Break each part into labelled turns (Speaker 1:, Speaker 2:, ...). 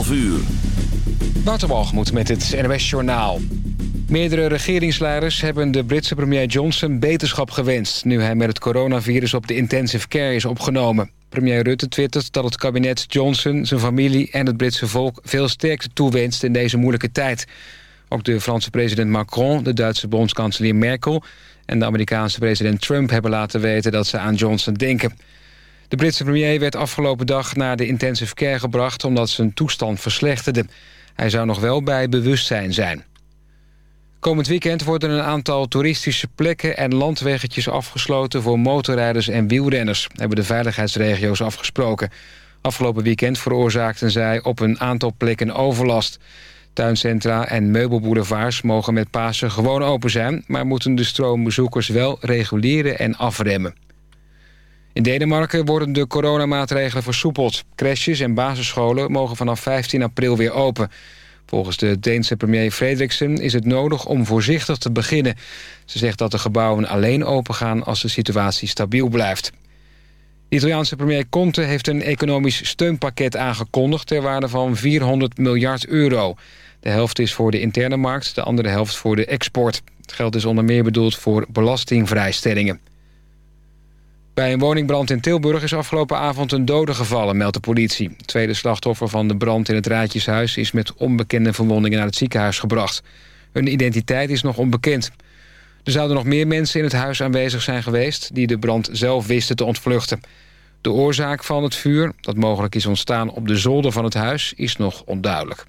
Speaker 1: 11 uur.
Speaker 2: Met het NOS Journaal. Meerdere regeringsleiders hebben de Britse premier Johnson beterschap gewenst... nu hij met het coronavirus op de intensive care is opgenomen. Premier Rutte twittert dat het kabinet Johnson, zijn familie en het Britse volk... veel sterkte toewenst in deze moeilijke tijd. Ook de Franse president Macron, de Duitse bondskanselier Merkel... en de Amerikaanse president Trump hebben laten weten dat ze aan Johnson denken... De Britse premier werd afgelopen dag naar de intensive care gebracht... omdat zijn toestand verslechterde. Hij zou nog wel bij bewustzijn zijn. Komend weekend worden een aantal toeristische plekken en landweggetjes afgesloten voor motorrijders en wielrenners, hebben de veiligheidsregio's afgesproken. Afgelopen weekend veroorzaakten zij op een aantal plekken overlast. Tuincentra en meubelboulevards mogen met Pasen gewoon open zijn... maar moeten de stroom bezoekers wel reguleren en afremmen. In Denemarken worden de coronamaatregelen versoepeld. Crèches en basisscholen mogen vanaf 15 april weer open. Volgens de Deense premier Frederiksen is het nodig om voorzichtig te beginnen. Ze zegt dat de gebouwen alleen opengaan als de situatie stabiel blijft. De Italiaanse premier Conte heeft een economisch steunpakket aangekondigd... ter waarde van 400 miljard euro. De helft is voor de interne markt, de andere helft voor de export. Het geld is onder meer bedoeld voor belastingvrijstellingen. Bij een woningbrand in Tilburg is afgelopen avond een dode gevallen, meldt de politie. Tweede slachtoffer van de brand in het Raadjeshuis... is met onbekende verwondingen naar het ziekenhuis gebracht. Hun identiteit is nog onbekend. Er zouden nog meer mensen in het huis aanwezig zijn geweest... die de brand zelf wisten te ontvluchten. De oorzaak van het vuur, dat mogelijk is ontstaan op de zolder van het huis... is nog onduidelijk.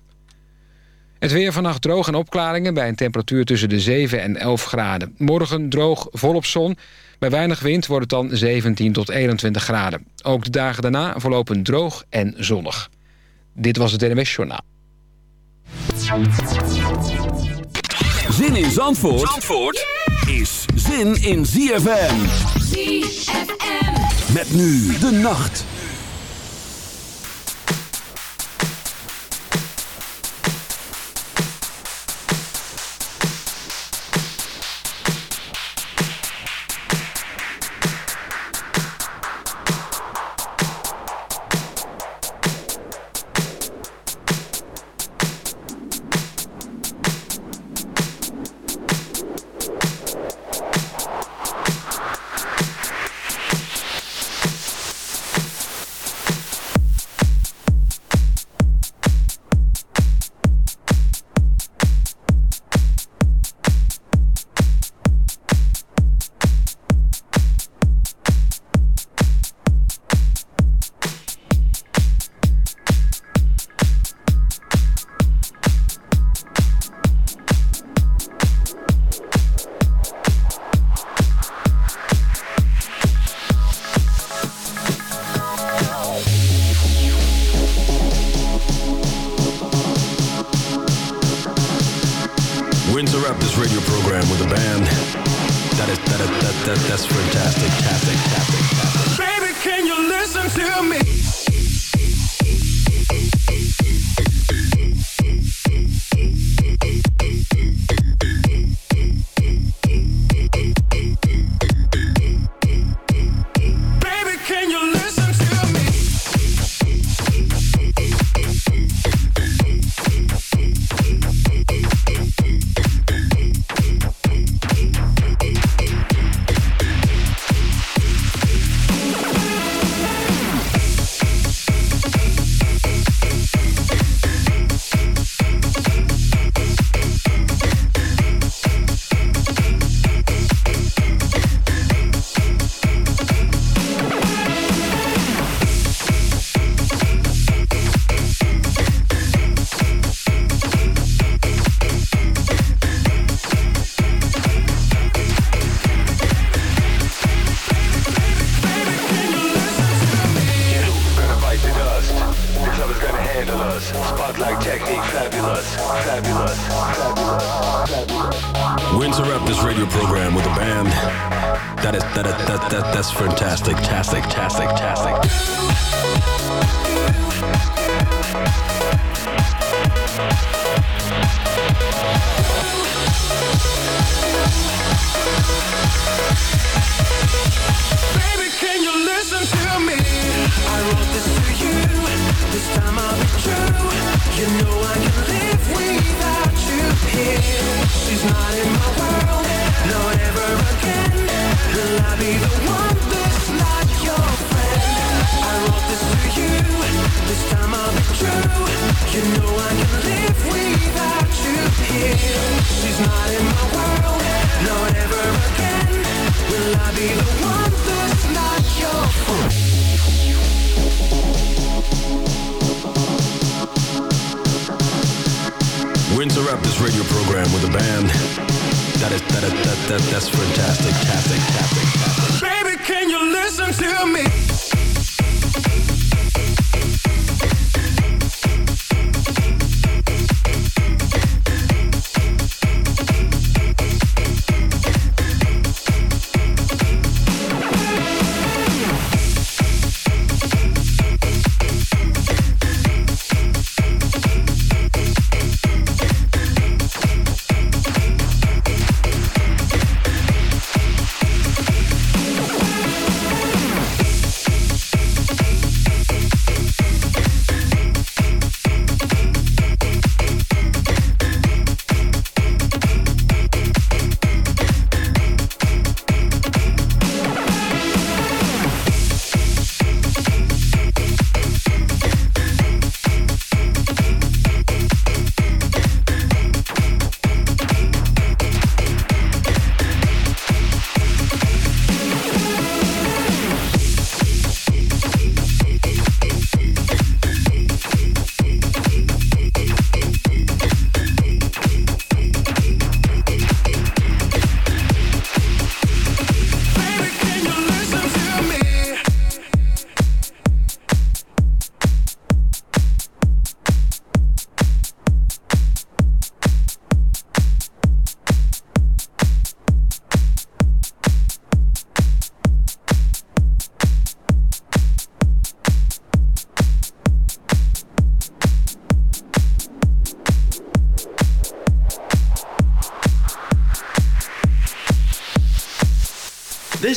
Speaker 2: Het weer vannacht droog en opklaringen bij een temperatuur tussen de 7 en 11 graden. Morgen droog, volop zon... Bij weinig wind wordt het dan 17 tot 21 graden. Ook de dagen daarna verlopen droog en zonnig. Dit was het NMS Journaal.
Speaker 1: Zin in Zandvoort, Zandvoort is zin in ZFM.
Speaker 3: ZFM.
Speaker 1: Met nu de nacht.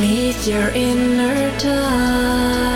Speaker 3: Meet your inner time.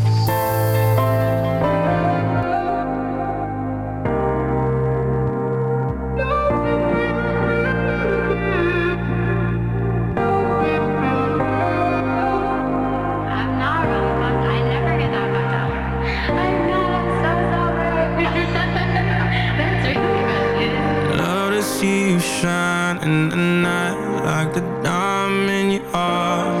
Speaker 4: see you shine in the night like the diamond you are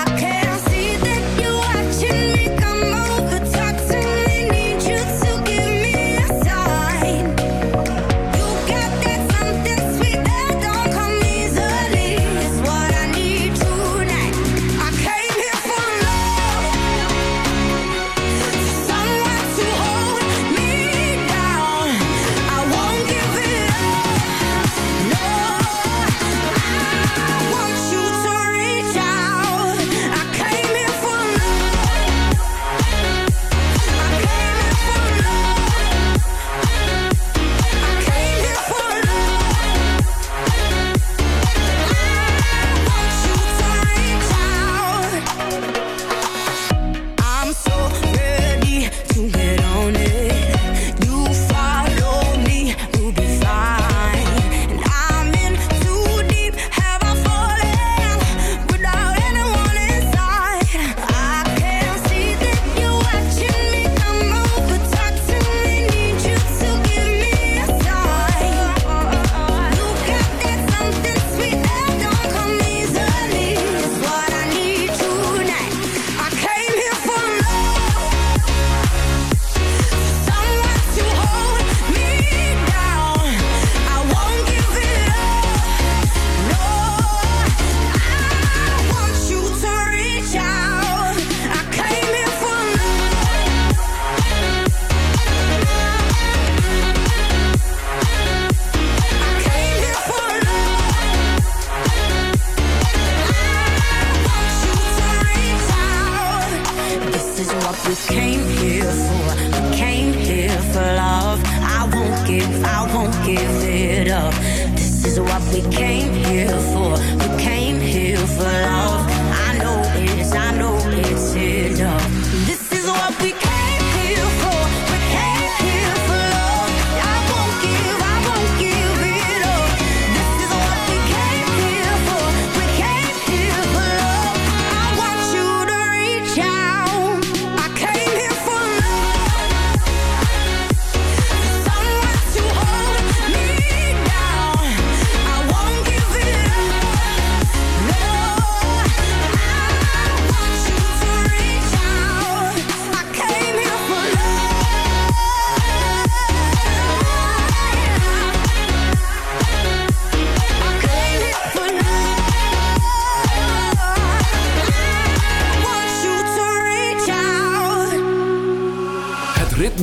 Speaker 5: We came here for, we came here for love. I won't give, I won't give it up. This is what we came here for. We came here for love. I know it's, I know it's enough.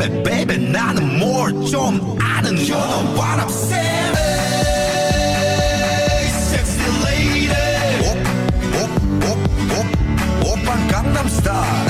Speaker 6: 놈 베이베 베이베 나는 뭘 좀 아는 놈 You know what I'm saying Hey, sexy lady 오오오오 오빤 강남스타일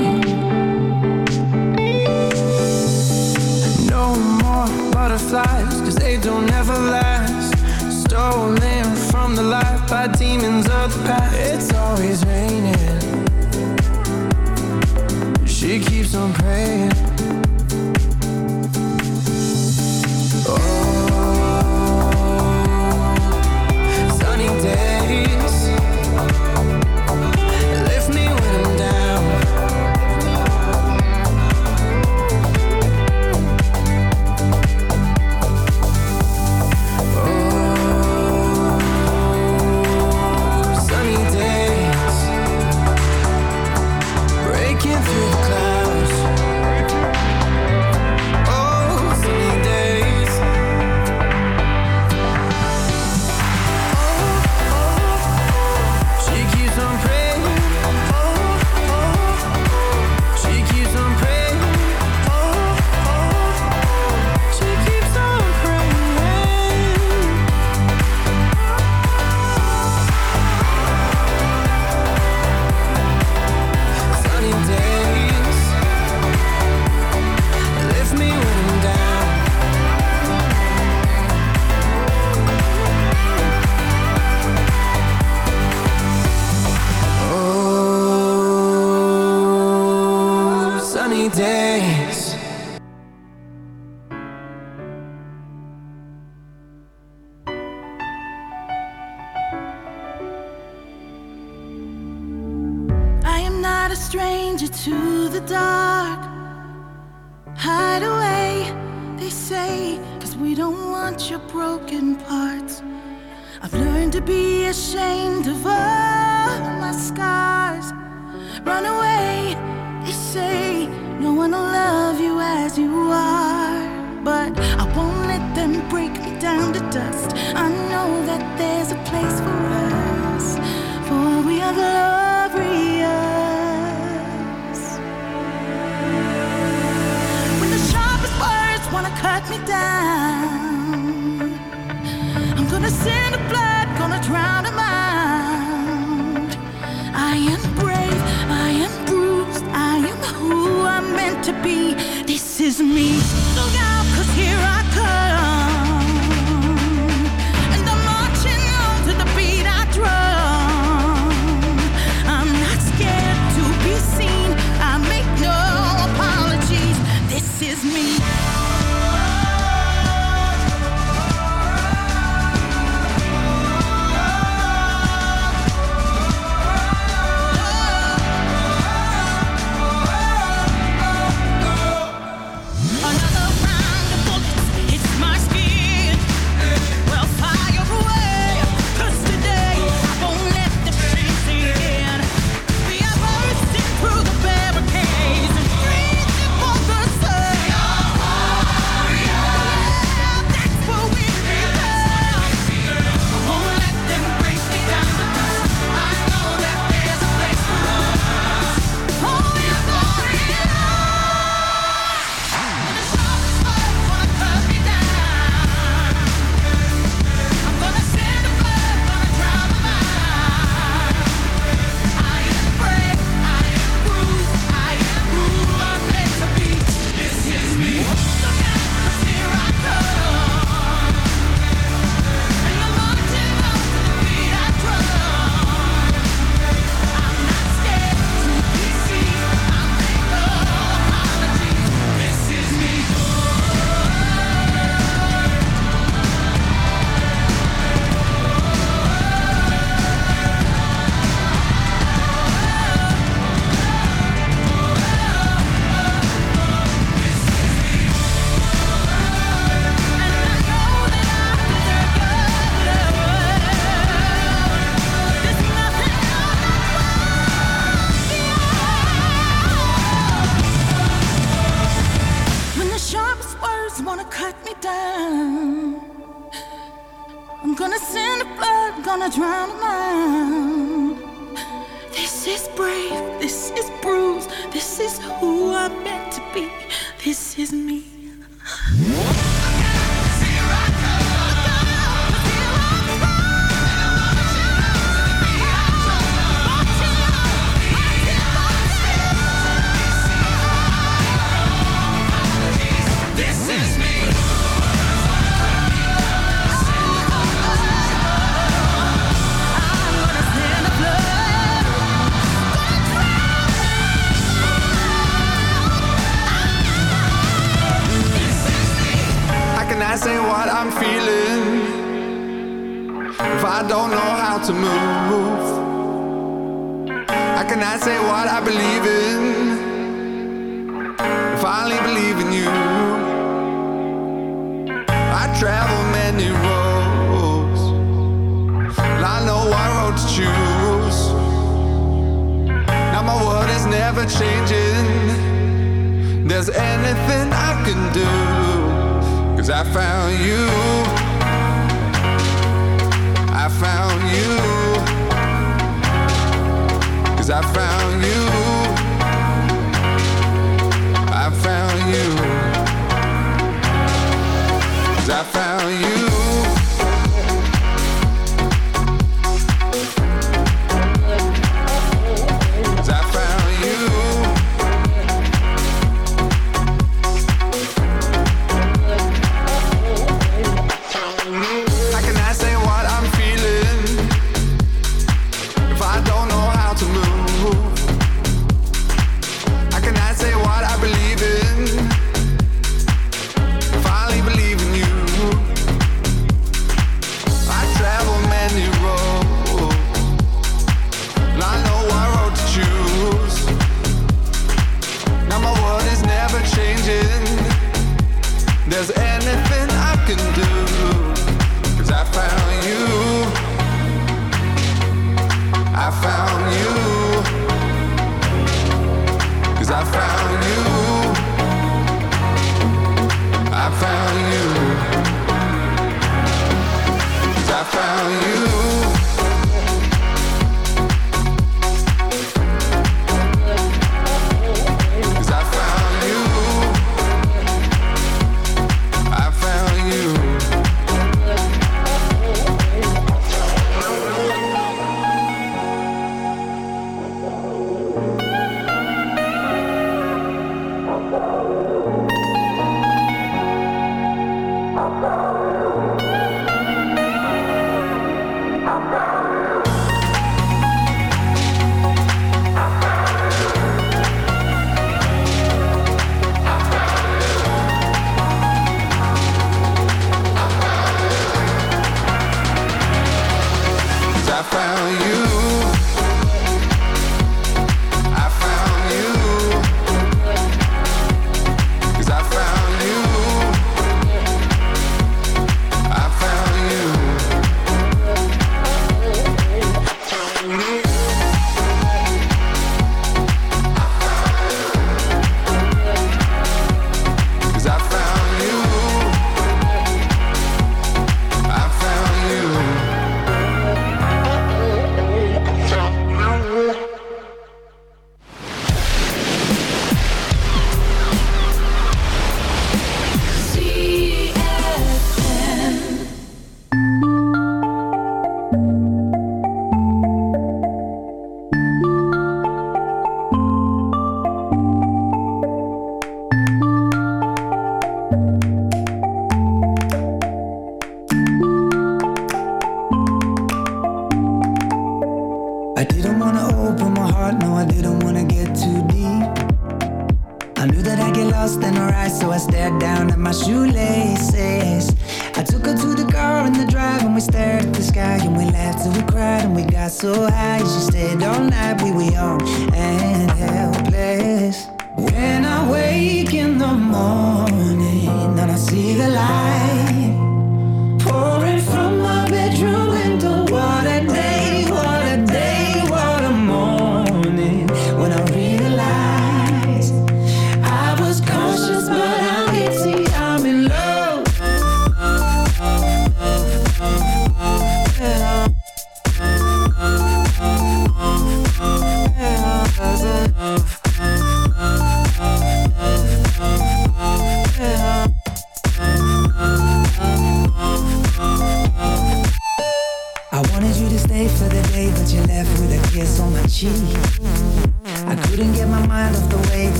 Speaker 7: is me.